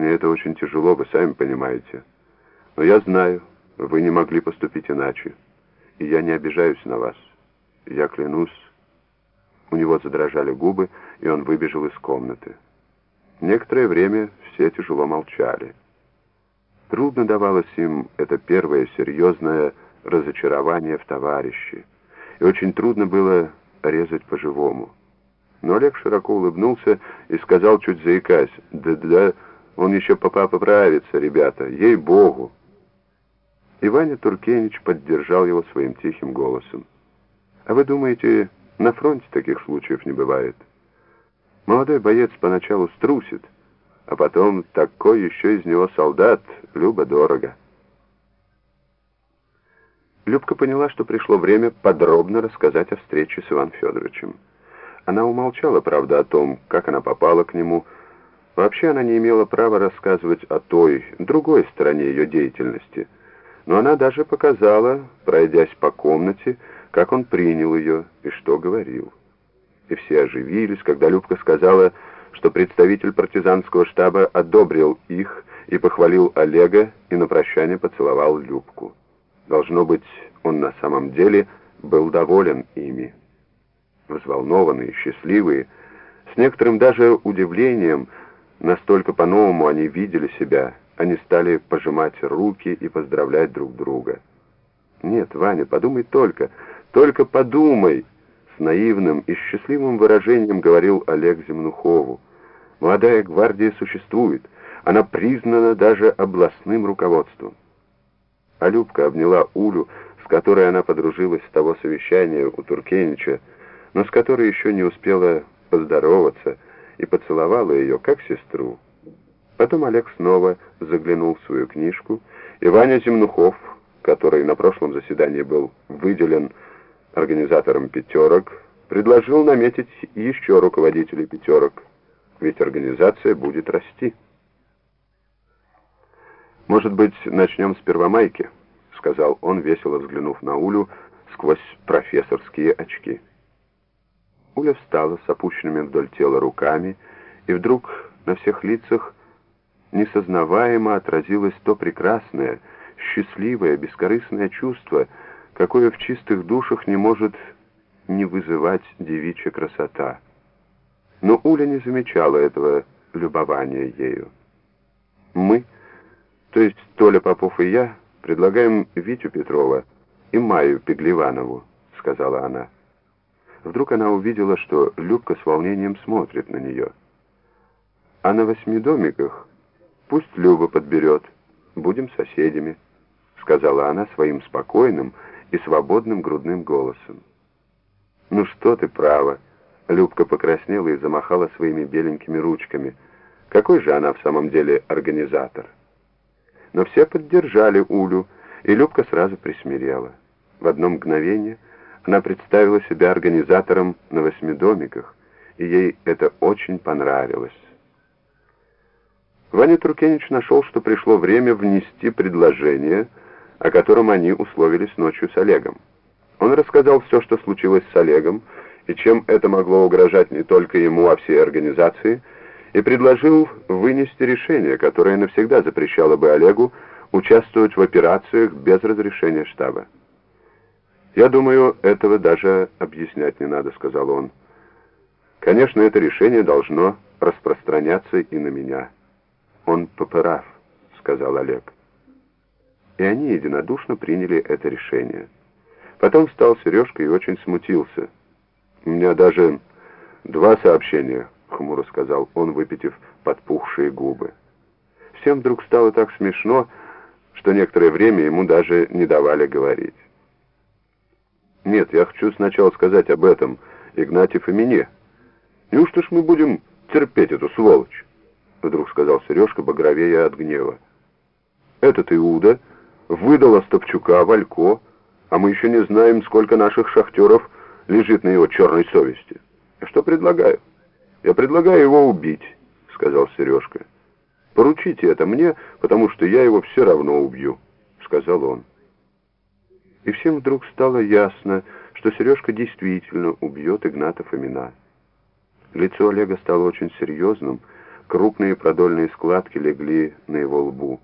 Мне это очень тяжело, вы сами понимаете. Но я знаю, вы не могли поступить иначе. И я не обижаюсь на вас. Я клянусь. У него задрожали губы, и он выбежал из комнаты. Некоторое время все тяжело молчали. Трудно давалось им это первое серьезное разочарование в товарище, и очень трудно было резать по-живому. Но Олег широко улыбнулся и сказал, чуть заикаясь, «Да-да, он еще папа поправится, ребята, ей-богу!» И Ваня Туркенич поддержал его своим тихим голосом. «А вы думаете, на фронте таких случаев не бывает?» Молодой боец поначалу струсит, а потом такой еще из него солдат, любо-дорого. Любка поняла, что пришло время подробно рассказать о встрече с Иваном Федоровичем. Она умолчала, правда, о том, как она попала к нему. Вообще она не имела права рассказывать о той, другой стороне ее деятельности. Но она даже показала, пройдясь по комнате, как он принял ее и что говорил и все оживились, когда Любка сказала, что представитель партизанского штаба одобрил их и похвалил Олега и на прощание поцеловал Любку. Должно быть, он на самом деле был доволен ими. Взволнованные, счастливые, с некоторым даже удивлением, настолько по-новому они видели себя, они стали пожимать руки и поздравлять друг друга. «Нет, Ваня, подумай только, только подумай!» наивным и счастливым выражением говорил Олег Земнухову. «Молодая гвардия существует, она признана даже областным руководством». А Любка обняла Улю, с которой она подружилась с того совещания у Туркенича, но с которой еще не успела поздороваться, и поцеловала ее, как сестру. Потом Олег снова заглянул в свою книжку, и Ваня Земнухов, который на прошлом заседании был выделен организатором «пятерок», предложил наметить еще руководителей «пятерок», ведь организация будет расти. «Может быть, начнем с Первомайки?» — сказал он, весело взглянув на Улю сквозь профессорские очки. Уля встала с опущенными вдоль тела руками, и вдруг на всех лицах несознаваемо отразилось то прекрасное, счастливое, бескорыстное чувство — какое в чистых душах не может не вызывать девичья красота. Но Уля не замечала этого любования ею. Мы, то есть Толя Попов и я, предлагаем Витю Петрова и Маю Пеглеванову, сказала она. Вдруг она увидела, что Любка с волнением смотрит на нее. А на восьми домиках пусть Люба подберет, будем соседями, сказала она своим спокойным, и свободным грудным голосом. «Ну что ты, право!» Любка покраснела и замахала своими беленькими ручками. «Какой же она в самом деле организатор?» Но все поддержали Улю, и Любка сразу присмирела. В одно мгновение она представила себя организатором на восьмидомиках, и ей это очень понравилось. Ваня Трукенич нашел, что пришло время внести предложение — о котором они условились ночью с Олегом. Он рассказал все, что случилось с Олегом, и чем это могло угрожать не только ему, а всей организации, и предложил вынести решение, которое навсегда запрещало бы Олегу участвовать в операциях без разрешения штаба. «Я думаю, этого даже объяснять не надо», — сказал он. «Конечно, это решение должно распространяться и на меня». «Он поправ», — сказал Олег и они единодушно приняли это решение. Потом встал Сережка и очень смутился. «У меня даже два сообщения», — хмуро сказал он, выпитив подпухшие губы. Всем вдруг стало так смешно, что некоторое время ему даже не давали говорить. «Нет, я хочу сначала сказать об этом, Игнатьев и мне. Неужто ж мы будем терпеть эту сволочь?» Вдруг сказал Сережка, багровея от гнева. «Этот Иуда...» выдал Остапчука, Валько, а мы еще не знаем, сколько наших шахтеров лежит на его черной совести. Что предлагаю? Я предлагаю его убить, сказал Сережка. Поручите это мне, потому что я его все равно убью, сказал он. И всем вдруг стало ясно, что Сережка действительно убьет Игната Фомина. Лицо Олега стало очень серьезным, Крупные продольные складки легли на его лбу.